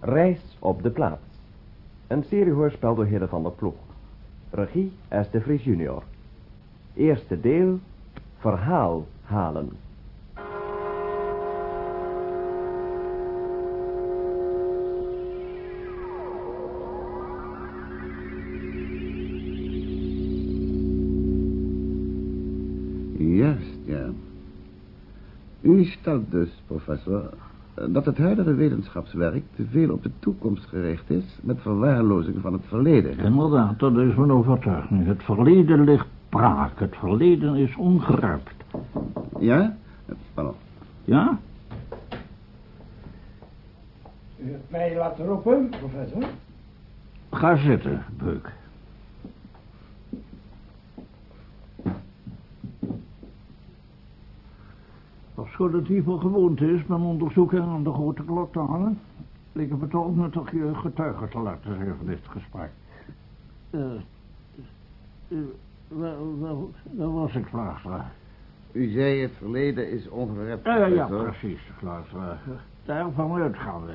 Reis op de plaats. Een seriehoorspel door Hidde van der Ploeg. Regie S. de Vries junior. Eerste deel. Verhaal halen. Juist, ja. U stelt dus, professor, dat het huidige wetenschapswerk te veel op de toekomst gericht is met verwaarlozing van het verleden. Inderdaad, dat is mijn overtuiging. Het verleden ligt braak. Het verleden is ongeruimd. Ja? Pardon. Ja? U hebt mij laten roepen, professor. Ga zitten, Beuk. Het hier van gewoonte is mijn onderzoeken aan de grote klok te hangen, leek het me toch nuttig je getuige te laten zijn van dit gesprek. Eh, eh, waar, waar, waar was ik, Vlaagstra? U zei het verleden is ongerept, Eh, ja, professor. precies, Vlaagstra. Daarvan uitgaande.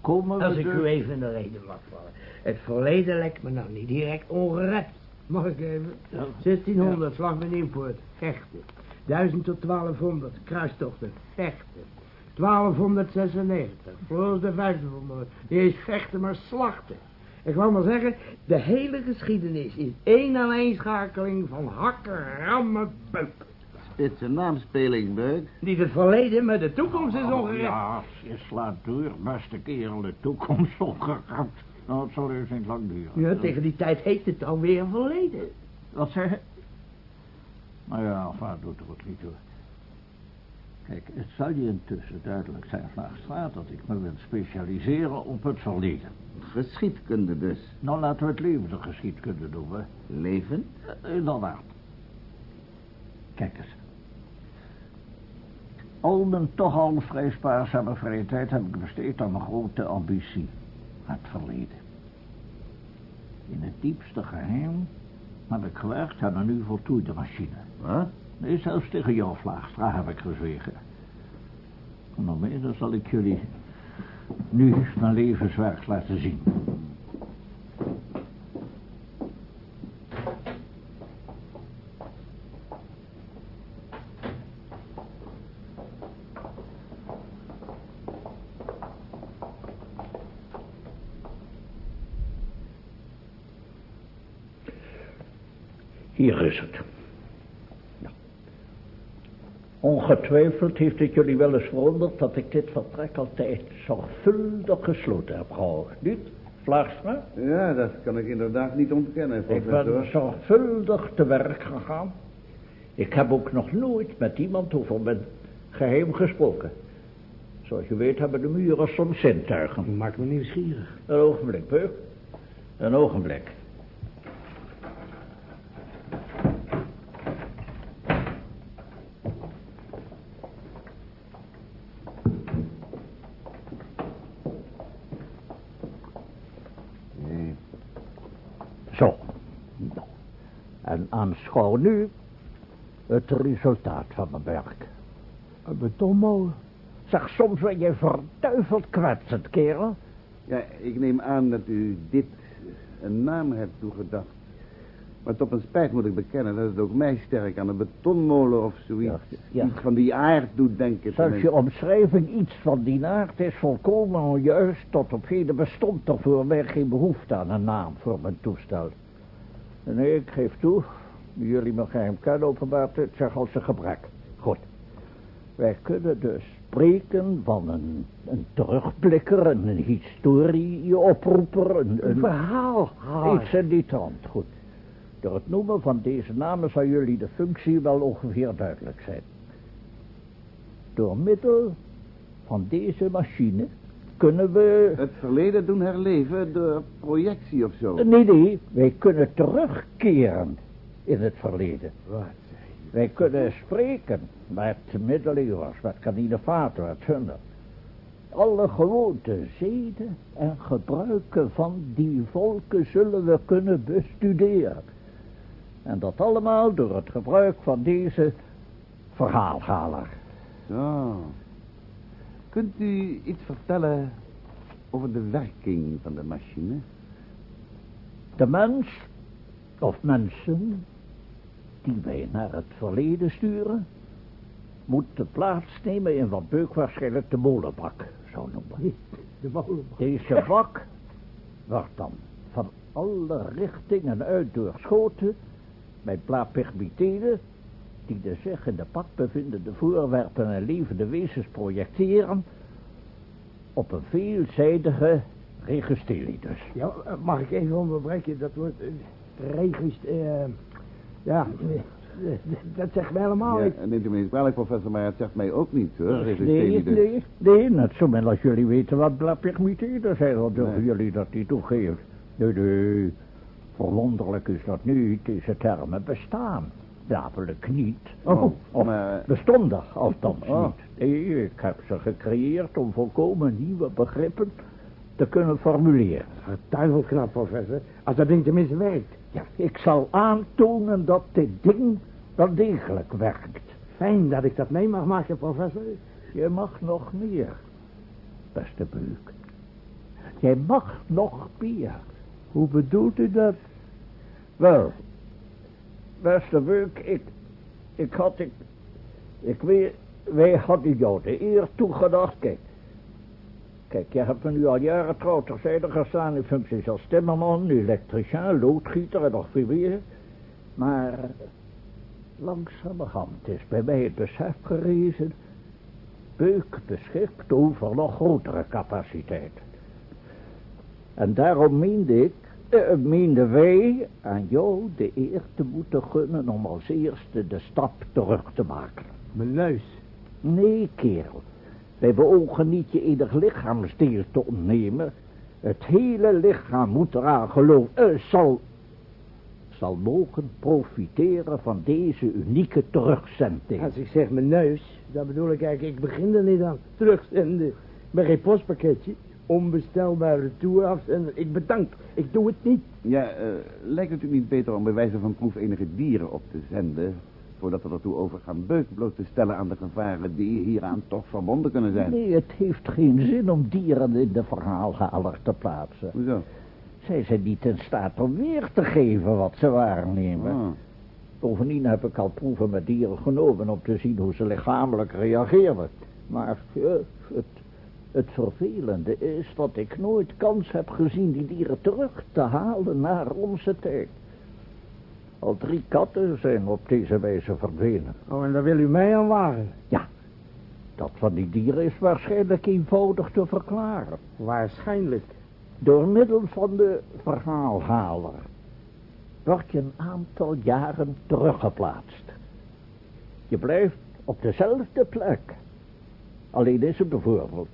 Komen we Als ik u even in de reden mag vallen. Het verleden lijkt me nou niet direct ongerept. Mag ik even? Ja. 1600, slag met Nieuwpoort, vechten. 1000 tot 1200, kruistochten, vechten. 1296, Floris de Vijfde vermoord. Die is vechten, maar slachten. Ik wou maar zeggen, de hele geschiedenis is één aaneenschakeling van hakken, rammen, beuken. Spitse naamspeling, Beuk. Niet het verleden, maar de toekomst is Oh. Ja, je slaat door, beste kerel, de toekomst ongeruimd. Nou, het zal eerst niet lang duren. Ja, tegen die tijd heet het alweer verleden. Wat zeg je? Nou ja, vader doet er wat niet toe. Kijk, het zal je intussen duidelijk zijn, Vlaagstraat, dat ik me wil specialiseren op het verleden. Geschiedkunde dus. Nou, laten we het leven de geschiedkunde noemen. Leven? Eh, Inderdaad. Kijk eens. Al mijn toch al vrij spaarzame vrije tijd heb ik besteed aan mijn grote ambitie. Het verleden. In het diepste geheim heb ik gewerkt aan een nu voltooide machine. Wat? Nee, zelfs tegen jou, Vlaagstra, heb ik gezwegen. En nog meer, dan zal ik jullie nu mijn levenswerk laten zien. Hier is het. Ja. Ongetwijfeld heeft het jullie wel eens verwonderd dat ik dit vertrek altijd zorgvuldig gesloten heb gehouden. Niet, Vlaagstra? Ja, dat kan ik inderdaad niet ontkennen, Ik ben zorgvuldig te werk gegaan. Ik heb ook nog nooit met iemand over mijn geheim gesproken. Zoals je weet hebben de muren soms zintuigen. Maakt me nieuwsgierig. Een ogenblik, Peuk. Een ogenblik. Nee. Zo. Nou. En nu het resultaat van mijn werk. Een betonmolen. Zeg, soms ben je verduiveld kwetsend, kerel. Ja, ik neem aan dat u dit een naam hebt toegedacht. Maar tot mijn spijt moet ik bekennen dat het ook mij sterk aan een betonmolen of zoiets... Ja, ja. iets van die aard doet denken. Zelfs je omschrijving iets van die aard is volkomen onjuist. Tot op heden bestond er voor mij geen behoefte aan een naam voor mijn toestel. Nee, ik geef toe, jullie mijn geheim kennen openbaart het zeg als een gebrek. Goed. Wij kunnen dus spreken van een, een terugblikker, een, een historieoproeper, een, een verhaal. Iets in die trant, goed. Door het noemen van deze namen zal jullie de functie wel ongeveer duidelijk zijn. Door middel van deze machine kunnen we... Het verleden doen herleven door projectie of zo. Nee, nee, wij kunnen terugkeren in het verleden. Wat? Wij kunnen spreken met middeleeuwers, met kaninevaten, met hunnen. Alle gewoonten, zeden en gebruiken van die volken zullen we kunnen bestuderen. En dat allemaal door het gebruik van deze verhaalhaler. Zo. Kunt u iets vertellen over de werking van de machine. De mens, of mensen, die wij naar het verleden sturen, moet de plaats nemen in wat Beuk waarschijnlijk de molenbak zou noemen. De molenbak. Deze bak wordt dan van alle richtingen uit doorschoten met die de zich in de bak bevindende voorwerpen en levende wezens projecteren op een veelzijdige registellidus. Ja, eh, mag ik even onderbreken? Dat wordt uh, regist... ja, eh, dat zegt mij helemaal Ja, niet. en neemt u me niet kwalijk, professor, maar het zegt mij ook niet, hoor. Nee, nee, nee, net zo min als jullie weten wat plaatpigmitelen zijn, dan durven jullie dat niet toegeven. Nee, nee, verwonderlijk is dat niet, deze termen bestaan. Namelijk niet. Oh, Of maar- bestonden, althans Oh. niet. Nee, ik heb ze gecreëerd om volkomen nieuwe begrippen te kunnen formuleren. Duivel knap, professor. Als dat ding tenminste werkt. Ja, ik zal aantonen dat dit ding wel degelijk werkt. Fijn dat ik dat mee mag maken, professor. Je mag nog meer, beste Beuk. Jij mag nog meer. Hoe bedoelt u dat? Wel, beste Beuk, ik, ik had, ik, ik weet, wij hadden jou de eer toegedacht. Kijk, kijk, je hebt me nu al jaren trouw terzijde gestaan in functies als timmerman, elektricien, loodgieter en nog veel meer. Maar langzamerhand is bij mij het besef gerezen, Beuk beschikt over nog grotere capaciteit. En daarom meende ik, eh, meenden wij aan jou de eer te moeten gunnen om als eerste de stap terug te maken. Mijn neus. Nee, kerel. Wij beogen niet je enig lichaamsdeel te ontnemen. Het hele lichaam moet eraan geloven, eh, zal, zal mogen profiteren van deze unieke terugzending. Als ik zeg mijn neus, dan bedoel ik eigenlijk, ik begin er niet aan. Terugzenden. Ik ben geen postpakketje. Onbestelbaar retour afzenden. Ik bedank. Ik doe het niet. Ja, eh, lijkt het u niet beter om bij wijze van proef enige dieren op te zenden... voordat we ertoe overgaan beuk bloot te stellen aan de gevaren die hieraan toch verbonden kunnen zijn? Nee, het heeft geen zin om dieren in de verhaalhaler te plaatsen. Hoezo? Zij zijn niet in staat om weer te geven wat ze waarnemen. Ah. Bovendien heb ik al proeven met dieren genomen om te zien hoe ze lichamelijk reageren. Maar eh, het, het vervelende is dat ik nooit kans heb gezien die dieren terug te halen naar onze tijd. Al drie katten zijn op deze wijze verdwenen. Oh, en daar wil u mij aan wagen. Ja, dat van die dieren is waarschijnlijk eenvoudig te verklaren. Waarschijnlijk. Door middel van de verhaalhaler word je een aantal jaren teruggeplaatst. Je blijft op dezelfde plek. Alleen is het bijvoorbeeld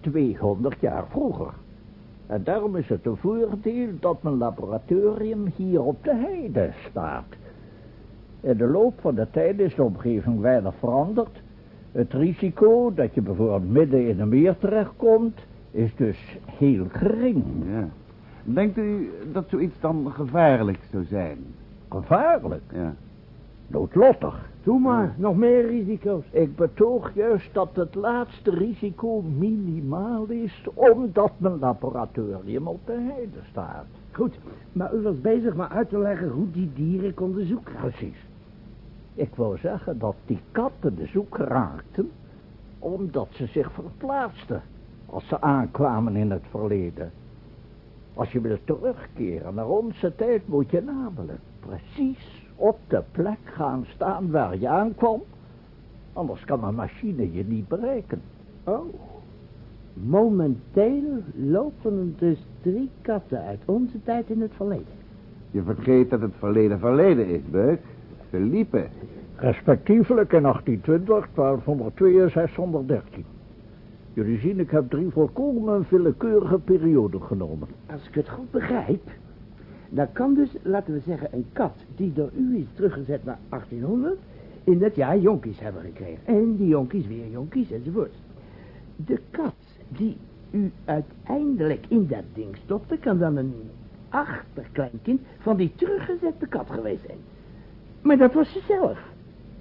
200 jaar vroeger. En daarom is het een voordeel dat mijn laboratorium hier op de heide staat. In de loop van de tijd is de omgeving weinig veranderd. Het risico dat je bijvoorbeeld midden in een meer terechtkomt, is dus heel gering. Ja. Denkt u dat zoiets dan gevaarlijk zou zijn? Gevaarlijk, Ja. Noodlottig. Doe maar. Nog meer risico's. Ik betoog juist dat het laatste risico minimaal is, omdat mijn laboratorium op de heide staat. Goed. Maar u was bezig maar uit te leggen hoe die dieren konden zoeken. Precies. Ik wou zeggen dat die katten de zoek raakten, omdat ze zich verplaatsten als ze aankwamen in het verleden. Als je wilt terugkeren naar onze tijd, moet je namelijk precies op de plek gaan staan waar je aankwam. Anders kan een machine je niet bereiken. Oh. Momenteel lopen er dus drie katten uit onze tijd in het verleden. Je vergeet dat het verleden verleden is, Beuk. Ze liepen. Respectievelijk in 1820, 1202 en 613. Jullie zien, ik heb drie volkomen willekeurige perioden genomen. Als ik het goed begrijp, dan kan dus, laten we zeggen, een kat die door u is teruggezet naar 1800, in dat jaar jonkies hebben gekregen. En die jonkies weer jonkies enzovoort. De kat die u uiteindelijk in dat ding stopte, kan dan een achterkleinkind van die teruggezette kat geweest zijn. Maar dat was ze zelf.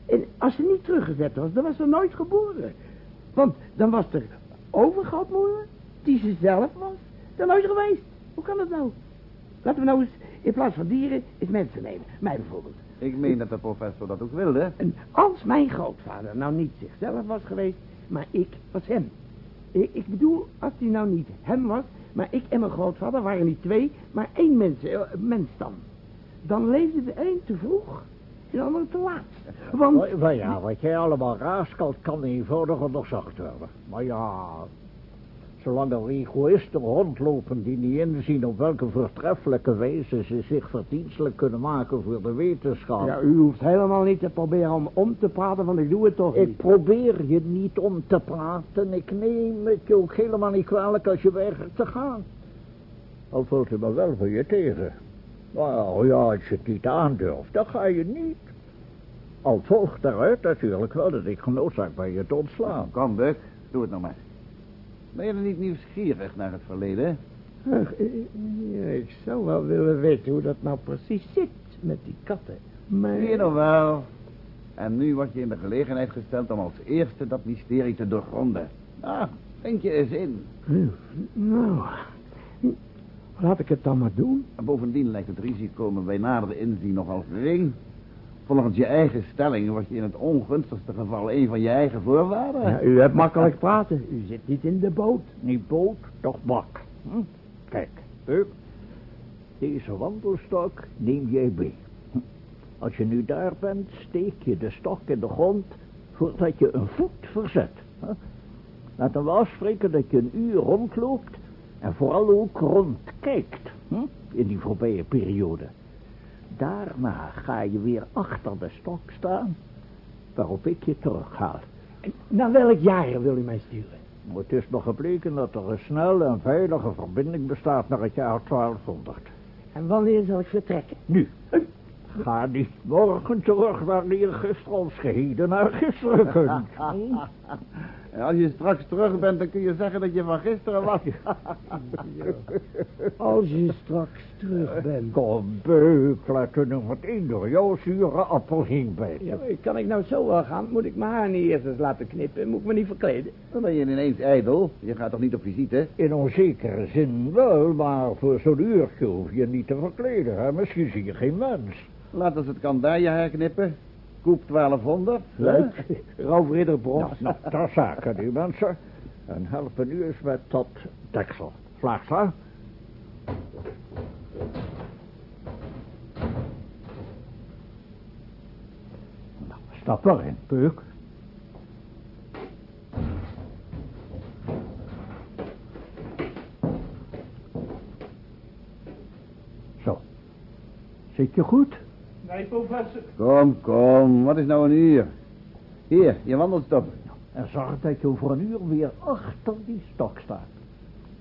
En als ze niet teruggezet was, dan was ze nooit geboren. Want dan was er overgrootmoeder, die ze zelf was. Dat nooit geweest. Hoe kan dat nou? Laten we nou eens in plaats van dieren eens mensen nemen. Mij bijvoorbeeld. Ik meen dat de professor dat ook wilde. En als mijn grootvader nou niet zichzelf was geweest, maar ik was hem. Ik, ik bedoel, als hij nou niet hem was, maar ik en mijn grootvader waren niet twee, maar één mens, eh, mens dan. Dan leefde de een te vroeg en de ander te laat. Want... Ja, wat jij allemaal raaskalt kan eenvoudig onderzocht worden. Maar ja, zolang er egoïsten rondlopen die niet inzien op welke voortreffelijke wijze ze zich verdienstelijk kunnen maken voor de wetenschap. Ja, u hoeft helemaal niet te proberen om om te praten, want ik doe het toch Ik niet. probeer je niet om te praten. Ik neem het je ook helemaal niet kwalijk als je weigert te gaan. Al valt je me wel voor je tegen. Nou ja, als je het niet aandurft, dan ga je niet. Al volgt daaruit natuurlijk wel dat ik genoodzaakt ben je te ontslaan. Kom, Buck. Doe het nog maar. Ben je er niet nieuwsgierig naar het verleden? Ach, eh, ja, ik zou wel willen weten hoe dat nou precies zit met die katten. Maar... Zie je nog wel. En nu word je in de gelegenheid gesteld om als eerste dat mysterie te doorgronden. Ah, denk je eens in. Hm, Nou, laat ik het dan maar doen. En bovendien lijkt het risico me bij nader inzien nogal gering. Volgens je eigen stelling word je in het ongunstigste geval een van je eigen voorwaarden. Ja, u hebt makkelijk praten. U zit niet in de boot. Niet boot, toch bak. Hm? Kijk, Peuk. Deze wandelstok neem jij mee. Hm. Als je nu daar bent, steek je de stok in de grond voordat je een voet verzet. Laten we afspreken dat je een uur rondloopt en vooral ook rondkijkt hm? in die voorbije periode. Daarna ga je weer achter de stok staan waarop ik je terughaal. En Naar welk jaar wil u mij sturen? Het is nog gebleken dat er een snelle en veilige verbinding bestaat naar het jaar 1200. En wanneer zal ik vertrekken? Nu, ga niet morgen terug wanneer je gisteren ons geheden naar gisteren kunt. En als je straks terug bent, dan kun je zeggen dat je van gisteren was. Als je straks terug bent. Kom, beuk, laat er nog wat in door jouw zure bijten. Ja, kan ik nou zo wel gaan? Moet ik mijn haar niet eerst eens laten knippen? Moet ik me niet verkleden? Dan ben je ineens ijdel. Je gaat toch niet op visite? In onzekere zin wel, maar voor zo'n uurtje hoef je niet te verkleden. Hè? Misschien zie je geen mens. Laat als het kan daar je haar knippen. Koep 1200. Leuk. Roofridderbros. Nou, nou, ter zake nu, mensen. En helpen u eens met dat deksel. Vlaagstra? Nou, stap erin, Peuk. Zo. Zit je goed? Professor. Kom, kom. Wat is nou een uur? Hier, je wandelstok. En zorg dat je over een uur weer achter die stok staat.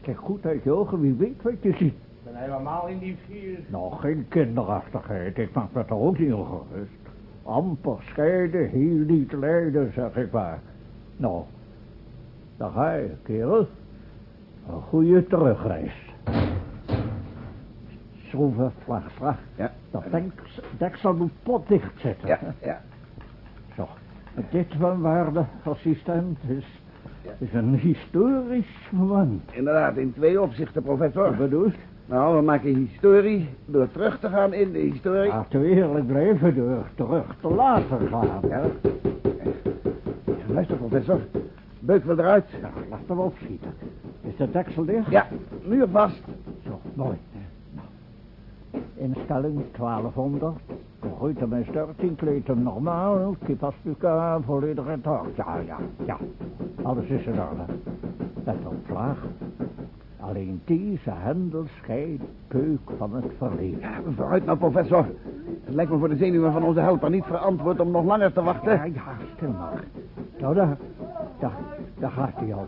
Kijk goed uit je ogen, wie weet wat je ziet. Ik ben helemaal in die vier. Nou, geen kinderachtigheid. Ik maak me er ook niet ongerust. Amper scheiden, heel niet lijden, zeg ik maar. Nou, daar ga je, kerel. Een goede terugreis. Schroeven, Vlaagstra. Ja. Dat deks- deksel moet potdicht zitten. Ja, ja. Zo. Dit van waarde, assistent, is, is een historisch moment. Inderdaad, in twee opzichten, professor. Wat bedoelt? Nou, we maken historie door terug te gaan in de historie. Laten we eerlijk blijven door terug te laten gaan. Ja. Luister, professor. Beuk wil eruit. Nou, laten we opschieten. Is de deksel dicht? Ja, muur vast. Zo, mooi. Instelling 1200. Goed, de mijn 13 kleedt hem normaal. Volledig in het hoofd. Ja, ja, ja. Alles is in orde. Let op. Alleen deze hendel scheidt peuk van het verleden. Ja, vooruit nou, professor. Het lijkt me voor de zenuwen van onze helper niet verantwoord om nog langer te wachten. Ja, ja, stil maar. Nou, daar, daar, daar gaat hij al.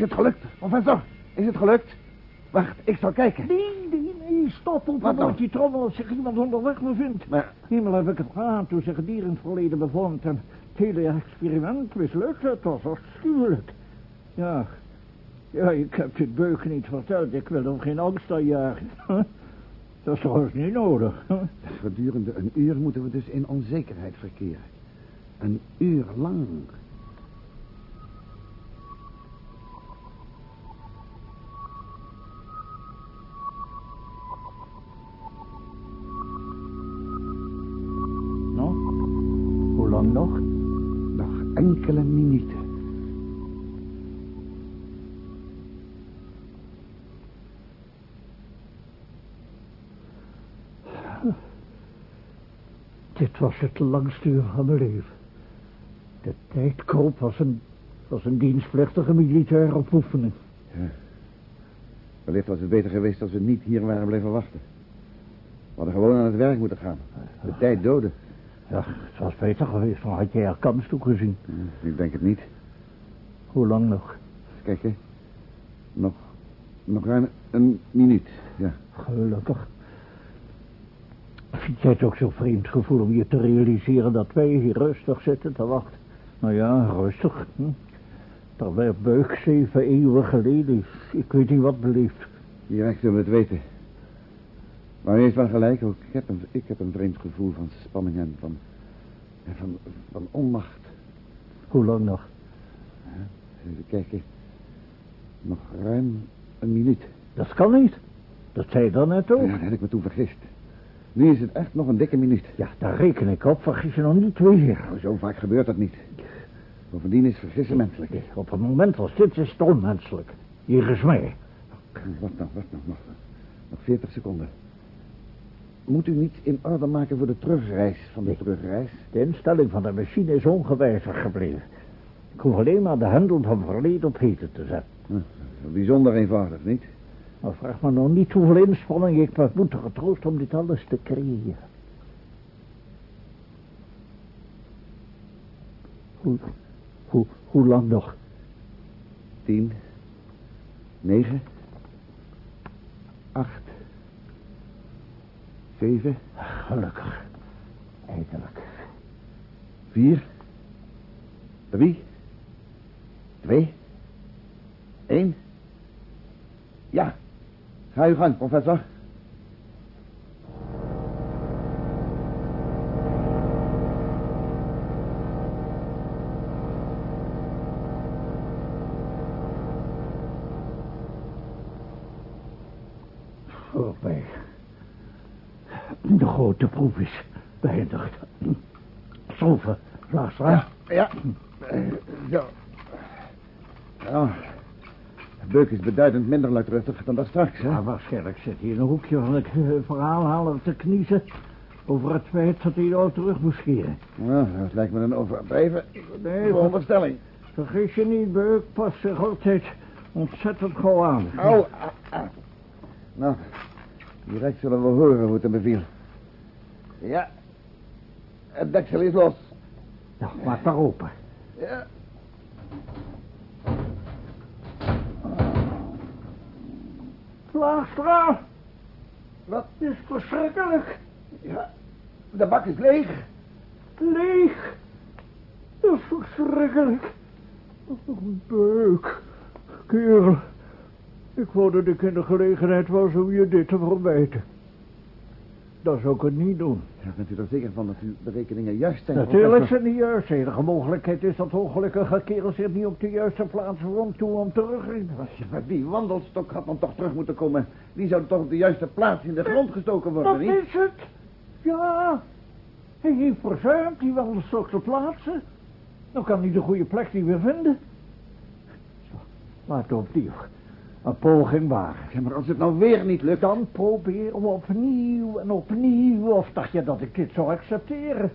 Is het gelukt, professor? Is het gelukt? Wacht, ik zal kijken. Nee, nee, nee, stop op. Wat nou? die trommel als zich iemand onderweg bevindt. Maar, Hemel heb ik het gehad toen zich het dier in het verleden bevond. En het hele experiment mislukte. Het was afschuwelijk. Ja, Ja, ik heb dit beuk niet verteld. Ik wil hem geen angst aanjagen. Dat is trouwens niet nodig. Gedurende een uur moeten we dus in onzekerheid verkeren. Een uur lang. Het langste uur van mijn leven. De tijdkoop was een, was een dienstplichtige militaire oefening. Wellicht was het beter geweest als we niet hier waren blijven wachten. We hadden gewoon aan het werk moeten gaan. De tijd doden. Ja, het was beter geweest, dan had jij er kans toe gezien. Ik denk het niet. Hoe lang nog? Kijk, hè. Nog, nog ruim een minuut. Ja. Gelukkig. Vind jij het ook zo'n vreemd gevoel om je te realiseren dat wij hier rustig zitten te wachten? Nou ja, rustig. Hm? Terwijl Beuk zeven eeuwen geleden is. Ik weet niet wat beleefd. Direct zullen we het weten. Maar u heeft wel gelijk ook. Ik heb een, ik heb een vreemd gevoel van spanning en van, van, van onmacht. Hoe lang nog? Even kijken. Nog ruim een minuut. Dat kan niet. Dat zei je dan net ook. Ja, daar heb ik me toen vergist. Nu is het echt nog een dikke minuut. Ja, daar reken ik op. Vergis je nog niet weer. Nou, zo vaak gebeurt dat niet. Bovendien is vergissen menselijk. Op een moment als dit is het onmenselijk. Hier is mij. Wat nog, wat nog, nog, nog 40 seconden. Moet u niet in orde maken voor de terugreis van de terugreis? De instelling van de machine is ongewijzigd gebleven. Ik hoef alleen maar de hendel van verleden op heden te zetten. Hm, bijzonder eenvoudig, niet? Maar vraag me nog niet hoeveel inspanning ik me moet getroost om dit alles te creëren. Hoe, hoe, hoe lang nog? Tien. Negen. Acht. Zeven. Gelukkig. Eindelijk. Vier. Drie. Twee. Eén. Ja. Ga uw gang, professor. Voorbij. De grote proef is beëindigd. Zolver, Laastra. Ja. Eh, Zo. Nou, Beuk is beduidend minder luidruchtig dan dat straks, hè? Maar waarschijnlijk zit hij in een hoekje van het eh, verhaal halen te kniezen... over het feit dat hij nou terug moest keren. Nou, dat lijkt me een overdreven Nee, veronderstelling. vergis je niet, Beuk past zich altijd ontzettend gauw aan. Au, au, au. Nou, direct zullen we horen hoe het hem beviel. Ja, het deksel is los. Nou, maak maar open. Ja. Laastra, Wat? is verschrikkelijk. Ja, de bak is leeg. Leeg. Dat is verschrikkelijk. Beuk. Kerel. Ik wou dat ik in de gelegenheid was om je dit te verwijten. Dat zou ik het niet doen. Ja, bent u er zeker van dat uw berekeningen juist zijn? Natuurlijk het niet juist. De enige mogelijkheid is dat ongelukkige kerel zich niet op de juiste plaats rond toe om terugrennen. Ja, maar die wandelstok had dan toch terug moeten komen. Die zou toch op de juiste plaats in de grond gestoken worden, Dat niet? is het. Ja. Hij heeft verzuimd die wandelstok te plaatsen. Dan kan hij de goede plek niet meer vinden. Zo, laten we opnieuw een poging wagen. Maar als het nou weer niet lukt... Dan proberen we opnieuw en opnieuw. Of dacht je dat ik dit zou accepteren?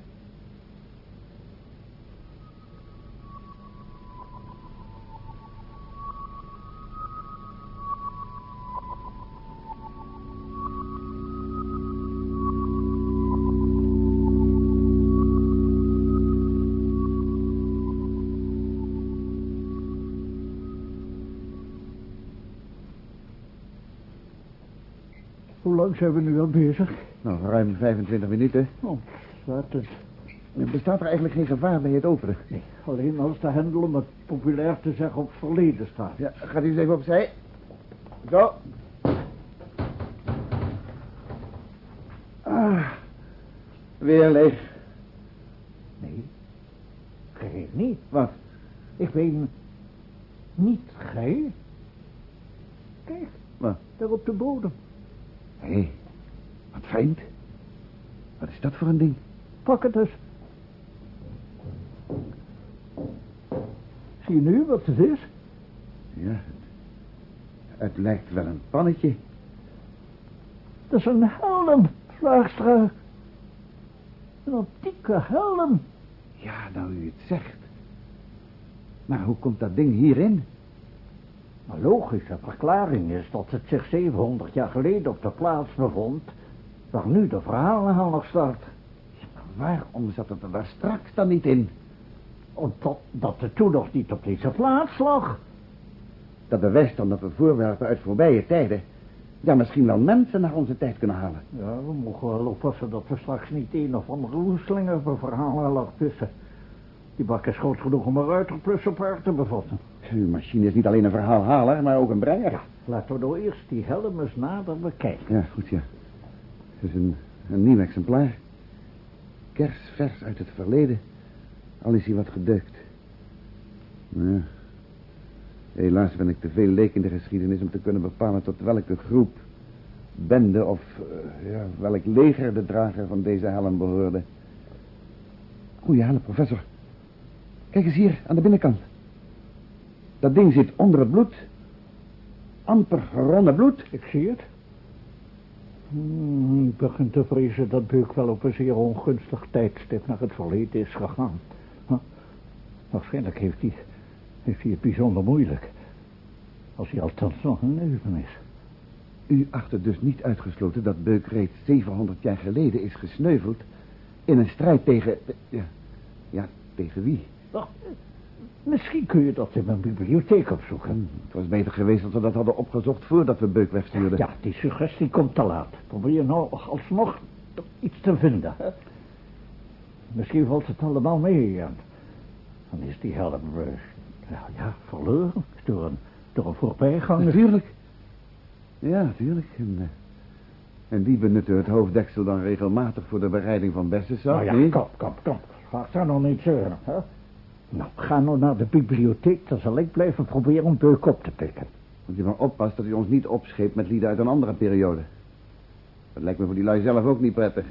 Hoe lang zijn we nu al bezig? Nou, ruim 25 minuten. Oh, laat het. Bestaat er eigenlijk geen gevaar bij het openen? Nee, alleen als de hendel, om het populair te zeggen, op verleden staat. Ja, gaat u eens even opzij. Zo. Ah, weer leeg. Nee, gij niet. Wat? Ik ben niet gij. Kijk, Wat? daar op de bodem. Hé, wat vreemd. Wat is dat voor een ding? Pak het eens. Zie je nu wat het is? Ja, het, lijkt wel een pannetje. Dat is een helm, Vlaagstra. Een antieke helm. Ja, nou u het zegt. Maar hoe komt dat ding hierin? Een logische verklaring is dat het zich 700 jaar geleden op de plaats bevond... waar nu de verhalenhanger staat. Ja, waarom zat het er daar straks dan niet in? Omdat dat het toen nog niet op deze plaats lag. Dat bewijst dan dat we voorwerpen uit voorbije tijden... ja, misschien wel mensen naar onze tijd kunnen halen. Ja, we mogen wel oppassen dat we straks niet een of andere roeslinger verhalen lag tussen. Die bak is groot genoeg om een ruiterplus op haar te bevatten. Uw machine is niet alleen een verhaalhaler, maar ook een breier. Ja, laten we nou eerst die helm eens nader bekijken. Ja, goed, ja. Het is een, een nieuw exemplaar. Kersvers uit het verleden. Al is hij wat gedeukt. Ja. Helaas ben ik te veel leek in de geschiedenis om te kunnen bepalen tot welke groep, bende of eh, ja, welk leger de drager van deze helm behoorde. Goeie helm, professor. Kijk eens hier, aan de binnenkant. Dat ding zit onder het bloed. Amper geronnen bloed. Ik zie het. Hmm, ik begin te vrezen dat Beuk wel op een zeer ongunstig tijdstip naar het verleden is gegaan. Huh? Waarschijnlijk heeft hij, heeft hij het bijzonder moeilijk. Als hij althans nog een leven is. U acht het dus niet uitgesloten dat Beuk reeds 700 jaar geleden is gesneuveld... in een strijd tegen... Ja, ja tegen wie? Misschien kun je dat in mijn bibliotheek opzoeken. Het was beter geweest dat we dat hadden opgezocht voordat we Beuk wegstuurden. Ja, die suggestie komt te laat. Probeer nou alsnog iets te vinden. Misschien valt het allemaal mee. En dan is die helm eh, ja, ja, verloren door een, door een voorbijganger. Natuurlijk. Ja, natuurlijk. En, eh, en die benutten het hoofddeksel dan regelmatig voor de bereiding van bessensap, Nou ja, kom, kom, kom. Ga daar nog niet zeuren, hè? Nou, ga nou naar de bibliotheek. Dan zal ik blijven proberen een beuk op te pikken. Moet je maar oppassen dat u ons niet opscheept met lieden uit een andere periode. Dat lijkt me voor die lui zelf ook niet prettig.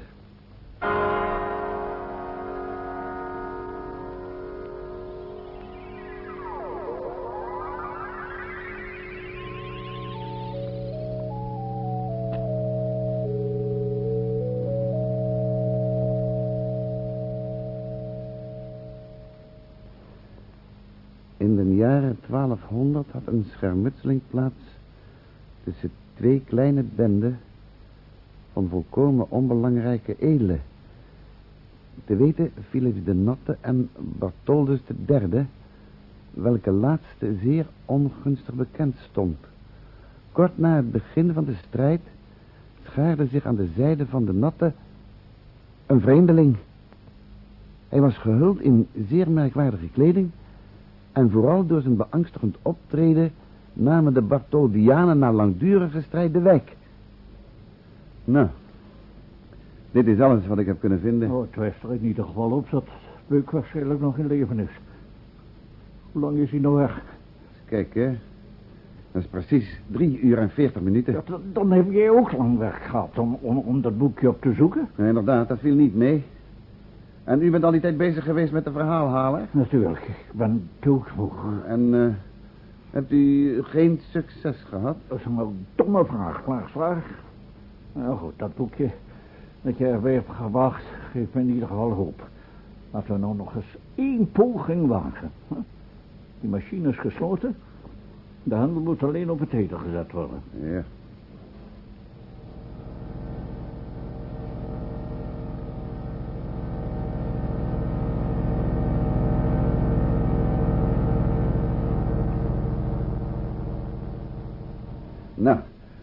In de jaren 1200 had een schermutseling plaats tussen twee kleine benden van volkomen onbelangrijke edelen. Te weten Philips de Notte en Bartholdus de Derde, welke laatste zeer ongunstig bekend stond. Kort na het begin van de strijd schaarde zich aan de zijde van de Notte een vreemdeling. Hij was gehuld in zeer merkwaardige kleding en vooral door zijn beangstigend optreden namen de Bartoldianen na langdurige strijd de wijk. Nou, dit is alles wat ik heb kunnen vinden. Oh, het wijst er in ieder geval op dat Beuk waarschijnlijk nog in leven is. Hoe lang is hij nou weg? Kijk, hè. Dat is precies drie uur en veertig minuten. Ja, dan, heb jij ook lang weg gehad om, om, om dat boekje op te zoeken. Inderdaad, dat viel niet mee. En u bent al die tijd bezig geweest met de verhaalhaler? Natuurlijk, ik ben doodmoe. En eh, hebt u geen succes gehad? Dat is een domme vraag, Klaarsvraag. Nou goed, dat boekje dat je erbij hebt gewacht, geeft me in ieder geval hoop. Laten we nou nog eens één poging wagen. Die machine is gesloten. De handel moet alleen op het heden gezet worden. Ja.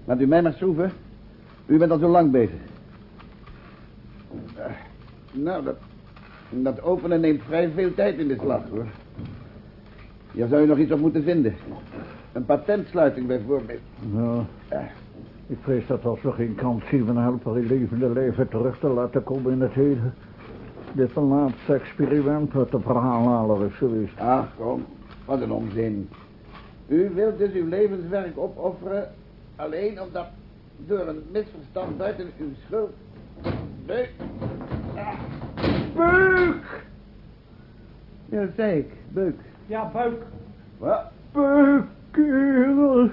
Laat u mij maar schroeven. U bent al zo lang bezig. Eh, nou, dat, Dat openen neemt vrij veel tijd in de slag, hoor. Hier zou je nog iets op moeten vinden. Een patentsluiting bijvoorbeeld. Ja, ik vrees dat als we geen kans zien van helpen in levende leven terug te laten komen in het heden. Dit een laatste experiment wat de verhaalhaler is geweest. Ach, kom. Wat een onzin. U wilt dus uw levenswerk opofferen... alleen omdat door een misverstand buiten uw schuld... Nee. Ah. Beuk! Ja, dat zei ik. Beuk. Ja, buik. Wat? Beuk, kerel.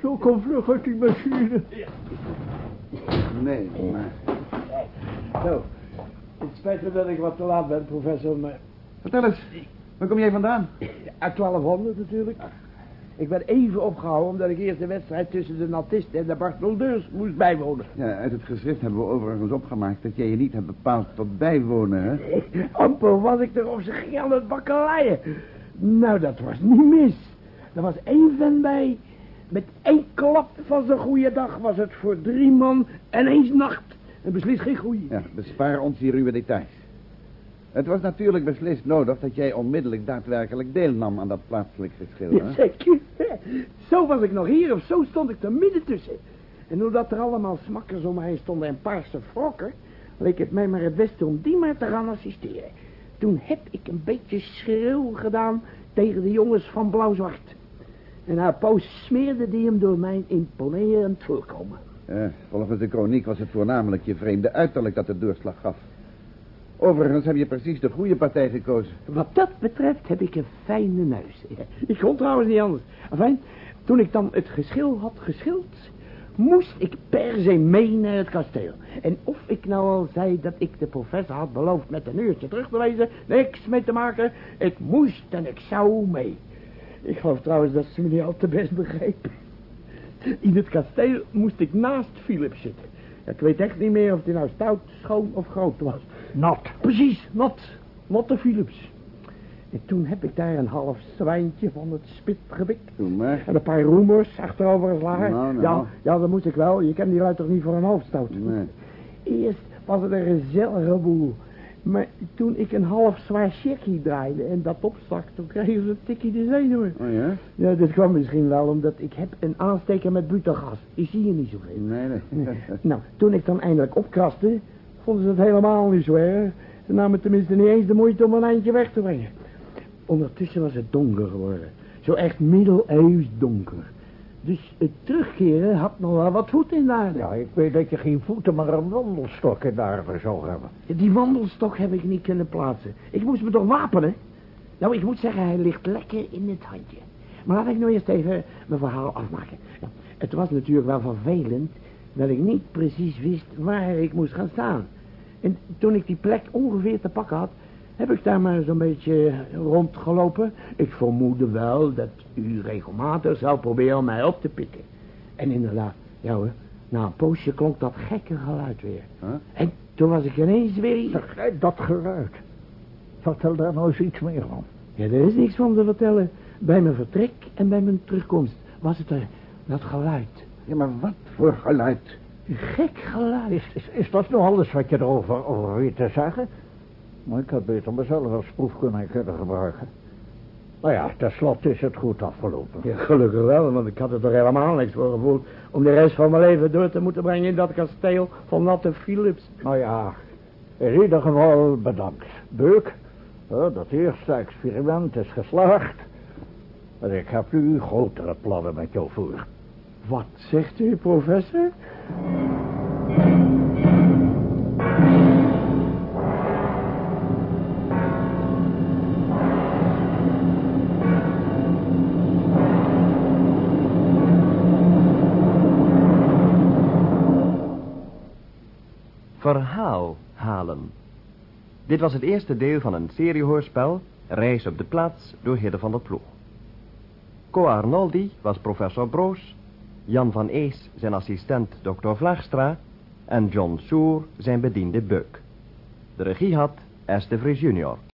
Zo kom vlug uit die machine. Nee, maar... Zo. Het spijt me dat ik wat te laat ben, professor, maar... Vertel eens. Waar kom jij vandaan? Uit 1200 natuurlijk. Ik ben even opgehouden omdat ik eerst de wedstrijd tussen de natisten en de Bartholdeurs moest bijwonen. Ja, uit het geschrift hebben we overigens opgemaakt... dat jij je niet hebt bepaald tot bijwonen, hè? Amper was ik er of ze ging aan het bakkeleien. Nou, dat was niet mis. Er was één vent bij. Met één klap van zijn goede dag was het voor drie man en eens nacht. En beslist geen goeie. Ja, bespaar ons die ruwe details. Het was natuurlijk beslist nodig dat jij onmiddellijk daadwerkelijk deelnam aan dat plaatselijk geschil, hè? Zeker. Zo was ik nog hier of zo stond ik er midden tussen. En omdat er allemaal smakkers om mij stonden en paarse frokken... leek het mij maar het beste om die maar te gaan assisteren. Toen heb ik een beetje schreeuw gedaan tegen de jongens van Blauw-Zwart. En een poos smeerde die hem door mijn imponerend voorkomen. Ja, volgens de kroniek was het voornamelijk je vreemde uiterlijk dat de doorslag gaf. Overigens heb je precies de goede partij gekozen. Wat dat betreft heb ik een fijne neus. Ik kon trouwens niet anders. Enfin, toen ik dan het geschil had geschild, moest ik per se mee naar het kasteel. En of ik nou al zei dat ik de professor had beloofd met een uurtje terug te wezen, niks mee te maken, ik moest en ik zou mee. Ik geloof trouwens dat ze me niet al te best begrepen. In het kasteel moest ik naast Philip zitten. Ik weet echt niet meer of hij nou stout, schoon of groot was. Nat. Precies, Nat. Lotte Philips. En toen heb ik daar een half zwijntje van het spit gebikt. Doe maar. En een paar roemers achterover geslagen. Nou, nou. Ja, ja, dat moest ik wel. Je kent die lui toch niet voor een hoofdstoot. Nee. Eerst was het een gezellige boel. Maar toen ik een half zwaar checkie draaide en dat opstak, toen kregen ze een tikkie de zenuwen. Oh ja? Ja, dat kwam misschien wel omdat ik heb een aansteker met butelgas. Die zie je niet zoveel. Nee, nee. Nou, toen ik dan eindelijk opkraste, vonden ze het helemaal niet zo erg. Ze namen tenminste niet eens de moeite om een eindje weg te brengen. Ondertussen was het donker geworden. Zo echt middeleeuws donker. Dus het terugkeren had nog wel wat voet in de aarde. Ja, ik weet dat je geen voeten, maar een wandelstok in de aarde zou hebben. Die wandelstok heb ik niet kunnen plaatsen. Ik moest me toch wapenen? Nou, ik moet zeggen, hij ligt lekker in het handje. Maar laat ik nou eerst even mijn verhaal afmaken. Het was natuurlijk wel vervelend dat ik niet precies wist waar ik moest gaan staan. En toen ik die plek ongeveer te pakken had, heb ik daar maar zo'n beetje rondgelopen. Ik vermoedde wel dat u regelmatig zou proberen om mij op te pikken. En inderdaad, ja hoor, na een poosje klonk dat gekke geluid weer. Huh? En toen was ik ineens weer. Zeg, dat geluid. Vertel daar nou eens iets meer van. Ja, er is niks van te vertellen. Bij mijn vertrek en bij mijn terugkomst was het er, dat geluid. Ja, maar wat voor geluid? Gek geluid. Is, is, is dat nou alles wat je erover over weet te zeggen? Maar ik had beter mezelf als proefkonijn kunnen gebruiken. Nou ja, tenslotte is het goed afgelopen. Ja, gelukkig wel, want ik had er toch helemaal niks voor gevoeld... om de rest van mijn leven door te moeten brengen in dat kasteel van Natte Philips. Nou ja, in ieder geval bedankt. Beuk, eh, dat eerste experiment is geslaagd. En ik heb nu grotere plannen met jou voor. Wat zegt u, professor? Verhaal halen. Dit was het eerste deel van een seriehoorspel, Reis op de plaats, door Hidde van der Ploeg. Co Arnoldi was professor Broos, Jan van Ees zijn assistent Dr. Vlaagstra en John Soer zijn bediende Beuk. De regie had Esther Vries junior.